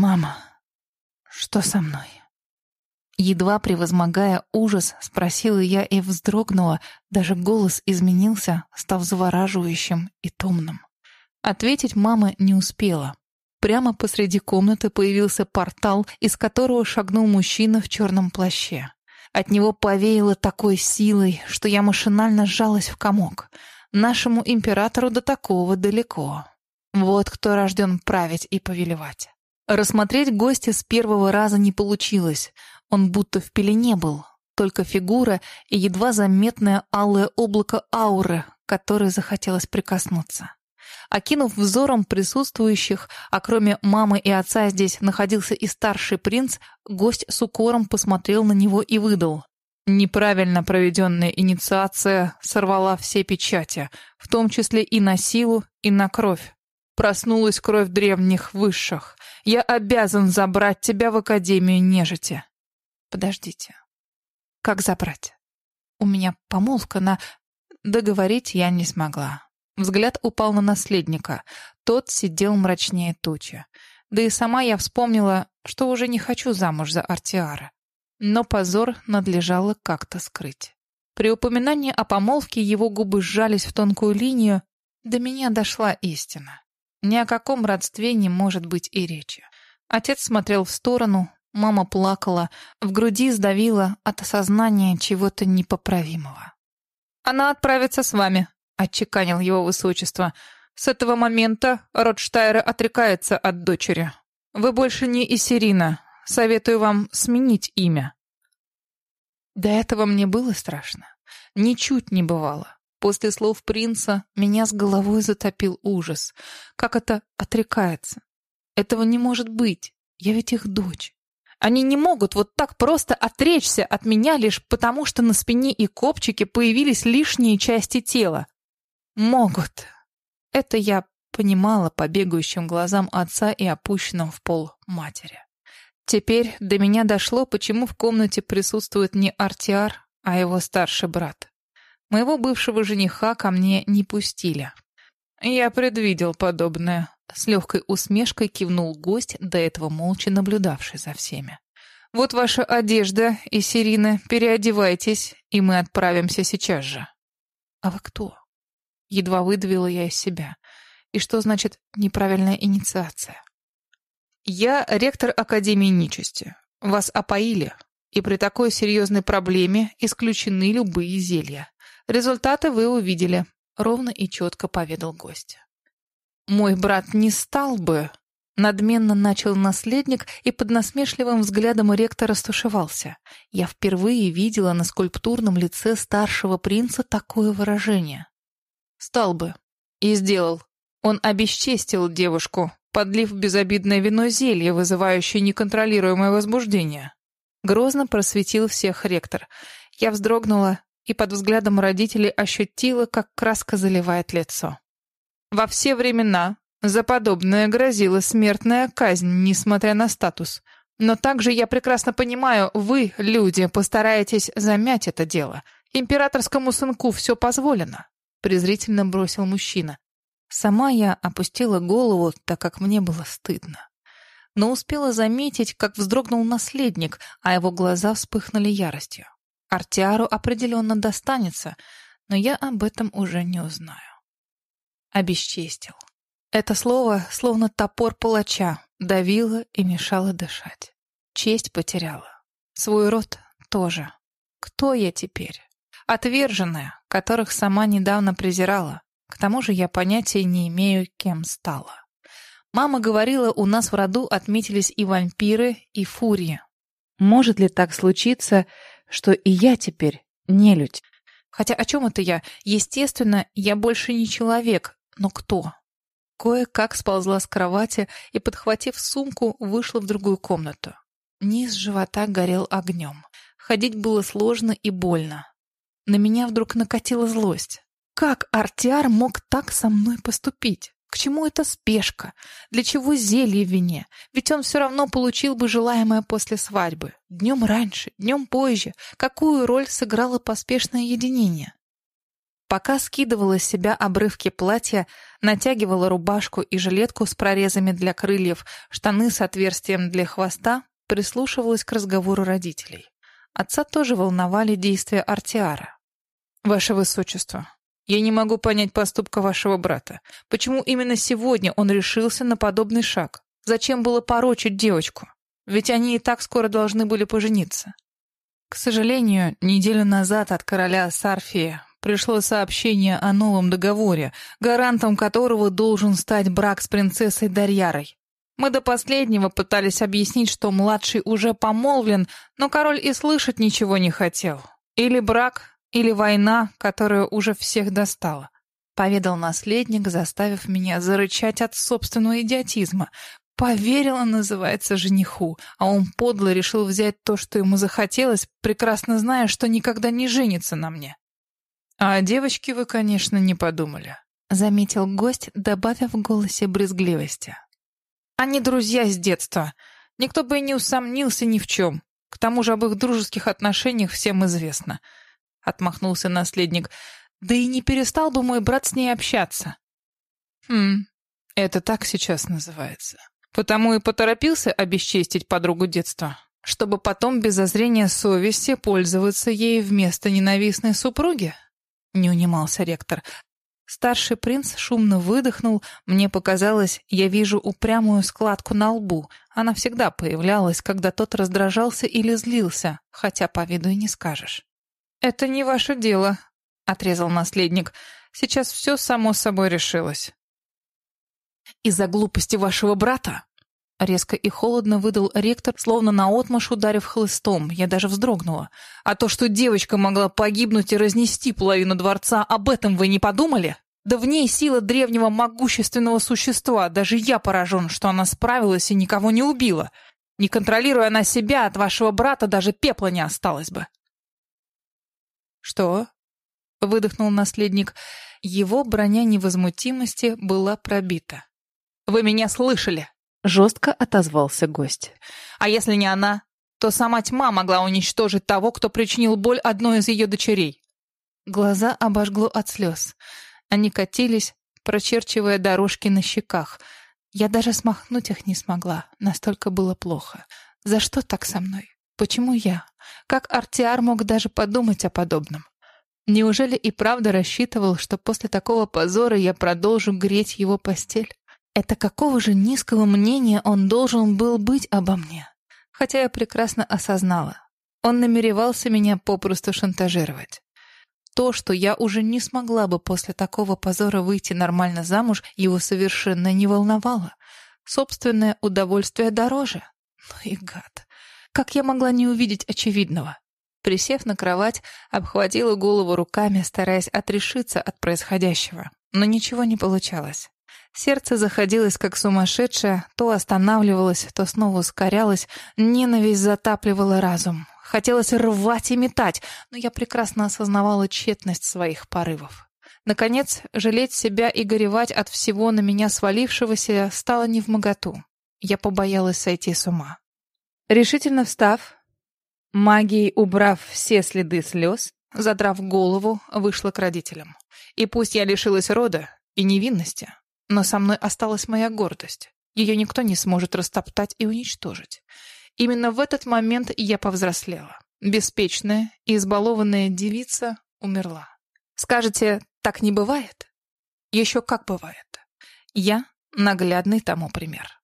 «Мама, что со мной?» Едва превозмогая ужас, спросила я и вздрогнула, даже голос изменился, став завораживающим и томным. Ответить мама не успела. Прямо посреди комнаты появился портал, из которого шагнул мужчина в черном плаще. От него повеяло такой силой, что я машинально сжалась в комок. Нашему императору до такого далеко. Вот кто рожден править и повелевать. Рассмотреть гостя с первого раза не получилось. Он будто в пелене был. Только фигура и едва заметное алое облако ауры, которой захотелось прикоснуться. Окинув взором присутствующих, а кроме мамы и отца здесь находился и старший принц, гость с укором посмотрел на него и выдал. Неправильно проведенная инициация сорвала все печати, в том числе и на силу, и на кровь. Проснулась кровь древних высших. Я обязан забрать тебя в Академию нежити. Подождите. Как забрать? У меня помолвка на... Договорить я не смогла. Взгляд упал на наследника. Тот сидел мрачнее тучи. Да и сама я вспомнила, что уже не хочу замуж за Артиара. Но позор надлежало как-то скрыть. При упоминании о помолвке его губы сжались в тонкую линию. До меня дошла истина. Ни о каком родстве не может быть и речи. Отец смотрел в сторону, мама плакала, в груди сдавила от осознания чего-то непоправимого. «Она отправится с вами», — отчеканил его высочество. «С этого момента Ротштайра отрекается от дочери. Вы больше не Исерина. Советую вам сменить имя». До этого мне было страшно. Ничуть не бывало. После слов принца меня с головой затопил ужас. Как это отрекается? Этого не может быть. Я ведь их дочь. Они не могут вот так просто отречься от меня лишь потому, что на спине и копчике появились лишние части тела. Могут. Это я понимала по бегающим глазам отца и опущенным в пол матери. Теперь до меня дошло, почему в комнате присутствует не Артиар, а его старший брат. Моего бывшего жениха ко мне не пустили. Я предвидел подобное. С легкой усмешкой кивнул гость, до этого молча наблюдавший за всеми. «Вот ваша одежда, и переодевайтесь, и мы отправимся сейчас же». «А вы кто?» Едва выдавила я из себя. «И что значит неправильная инициация?» «Я ректор Академии Нечисти. Вас опоили, и при такой серьезной проблеме исключены любые зелья. Результаты вы увидели, ровно и четко поведал гость. Мой брат не стал бы, надменно начал наследник и под насмешливым взглядом ректора стушевался. Я впервые видела на скульптурном лице старшего принца такое выражение. Стал бы. И сделал. Он обесчестил девушку, подлив безобидное вино зелье, вызывающее неконтролируемое возбуждение. Грозно просветил всех ректор. Я вздрогнула и под взглядом родителей ощутила, как краска заливает лицо. Во все времена за подобное грозила смертная казнь, несмотря на статус. Но также я прекрасно понимаю, вы, люди, постараетесь замять это дело. Императорскому сынку все позволено, презрительно бросил мужчина. Сама я опустила голову, так как мне было стыдно. Но успела заметить, как вздрогнул наследник, а его глаза вспыхнули яростью. Артиару определенно достанется, но я об этом уже не узнаю. Обесчестил. Это слово, словно топор палача, давило и мешало дышать. Честь потеряла. Свой род тоже. Кто я теперь? Отверженная, которых сама недавно презирала. К тому же я понятия не имею, кем стала. Мама говорила, у нас в роду отметились и вампиры, и фурии. Может ли так случиться, что и я теперь нелюдь. Хотя о чем это я? Естественно, я больше не человек, но кто? Кое-как сползла с кровати и, подхватив сумку, вышла в другую комнату. Низ живота горел огнем. Ходить было сложно и больно. На меня вдруг накатила злость. Как Артиар мог так со мной поступить? К чему эта спешка? Для чего зелье в вине? Ведь он все равно получил бы желаемое после свадьбы. Днем раньше, днем позже. Какую роль сыграло поспешное единение? Пока скидывала с себя обрывки платья, натягивала рубашку и жилетку с прорезами для крыльев, штаны с отверстием для хвоста, прислушивалась к разговору родителей. Отца тоже волновали действия Артиара. «Ваше Высочество, я не могу понять поступка вашего брата. Почему именно сегодня он решился на подобный шаг? Зачем было порочить девочку? Ведь они и так скоро должны были пожениться». К сожалению, неделю назад от короля Сарфия пришло сообщение о новом договоре, гарантом которого должен стать брак с принцессой Дарьярой. Мы до последнего пытались объяснить, что младший уже помолвлен, но король и слышать ничего не хотел. Или брак, или война, которая уже всех достала. Поведал наследник, заставив меня зарычать от собственного идиотизма. Поверила, называется, жениху, а он подло решил взять то, что ему захотелось, прекрасно зная, что никогда не женится на мне. «А о девочке вы, конечно, не подумали», — заметил гость, добавив в голосе брезгливости. «Они друзья с детства. Никто бы и не усомнился ни в чем. К тому же об их дружеских отношениях всем известно», — отмахнулся наследник. «Да и не перестал бы мой брат с ней общаться». «Хм, это так сейчас называется. Потому и поторопился обесчестить подругу детства, чтобы потом без зазрения совести пользоваться ей вместо ненавистной супруги?» не унимался ректор. Старший принц шумно выдохнул. Мне показалось, я вижу упрямую складку на лбу. Она всегда появлялась, когда тот раздражался или злился, хотя по виду и не скажешь. «Это не ваше дело», — отрезал наследник. «Сейчас все само собой решилось». «Из-за глупости вашего брата Резко и холодно выдал ректор, словно наотмашь ударив хлыстом. Я даже вздрогнула. А то, что девочка могла погибнуть и разнести половину дворца, об этом вы не подумали? Да в ней сила древнего могущественного существа. Даже я поражен, что она справилась и никого не убила. Не контролируя она себя, от вашего брата даже пепла не осталось бы. «Что?» — выдохнул наследник. Его броня невозмутимости была пробита. «Вы меня слышали!» Жестко отозвался гость. «А если не она, то сама тьма могла уничтожить того, кто причинил боль одной из ее дочерей». Глаза обожгло от слез. Они катились, прочерчивая дорожки на щеках. Я даже смахнуть их не смогла, настолько было плохо. За что так со мной? Почему я? Как Артиар мог даже подумать о подобном? Неужели и правда рассчитывал, что после такого позора я продолжу греть его постель? Это какого же низкого мнения он должен был быть обо мне? Хотя я прекрасно осознала. Он намеревался меня попросту шантажировать. То, что я уже не смогла бы после такого позора выйти нормально замуж, его совершенно не волновало. Собственное удовольствие дороже. Ну и гад. Как я могла не увидеть очевидного? Присев на кровать, обхватила голову руками, стараясь отрешиться от происходящего. Но ничего не получалось. Сердце заходилось как сумасшедшее, то останавливалось, то снова ускорялось, ненависть затапливала разум. Хотелось рвать и метать, но я прекрасно осознавала тщетность своих порывов. Наконец, жалеть себя и горевать от всего на меня свалившегося стало невмоготу. Я побоялась сойти с ума. Решительно встав, магией убрав все следы слез, задрав голову, вышла к родителям. И пусть я лишилась рода и невинности, но со мной осталась моя гордость. Ее никто не сможет растоптать и уничтожить. Именно в этот момент я повзрослела. Беспечная и избалованная девица умерла. Скажете, так не бывает? Еще как бывает. Я наглядный тому пример.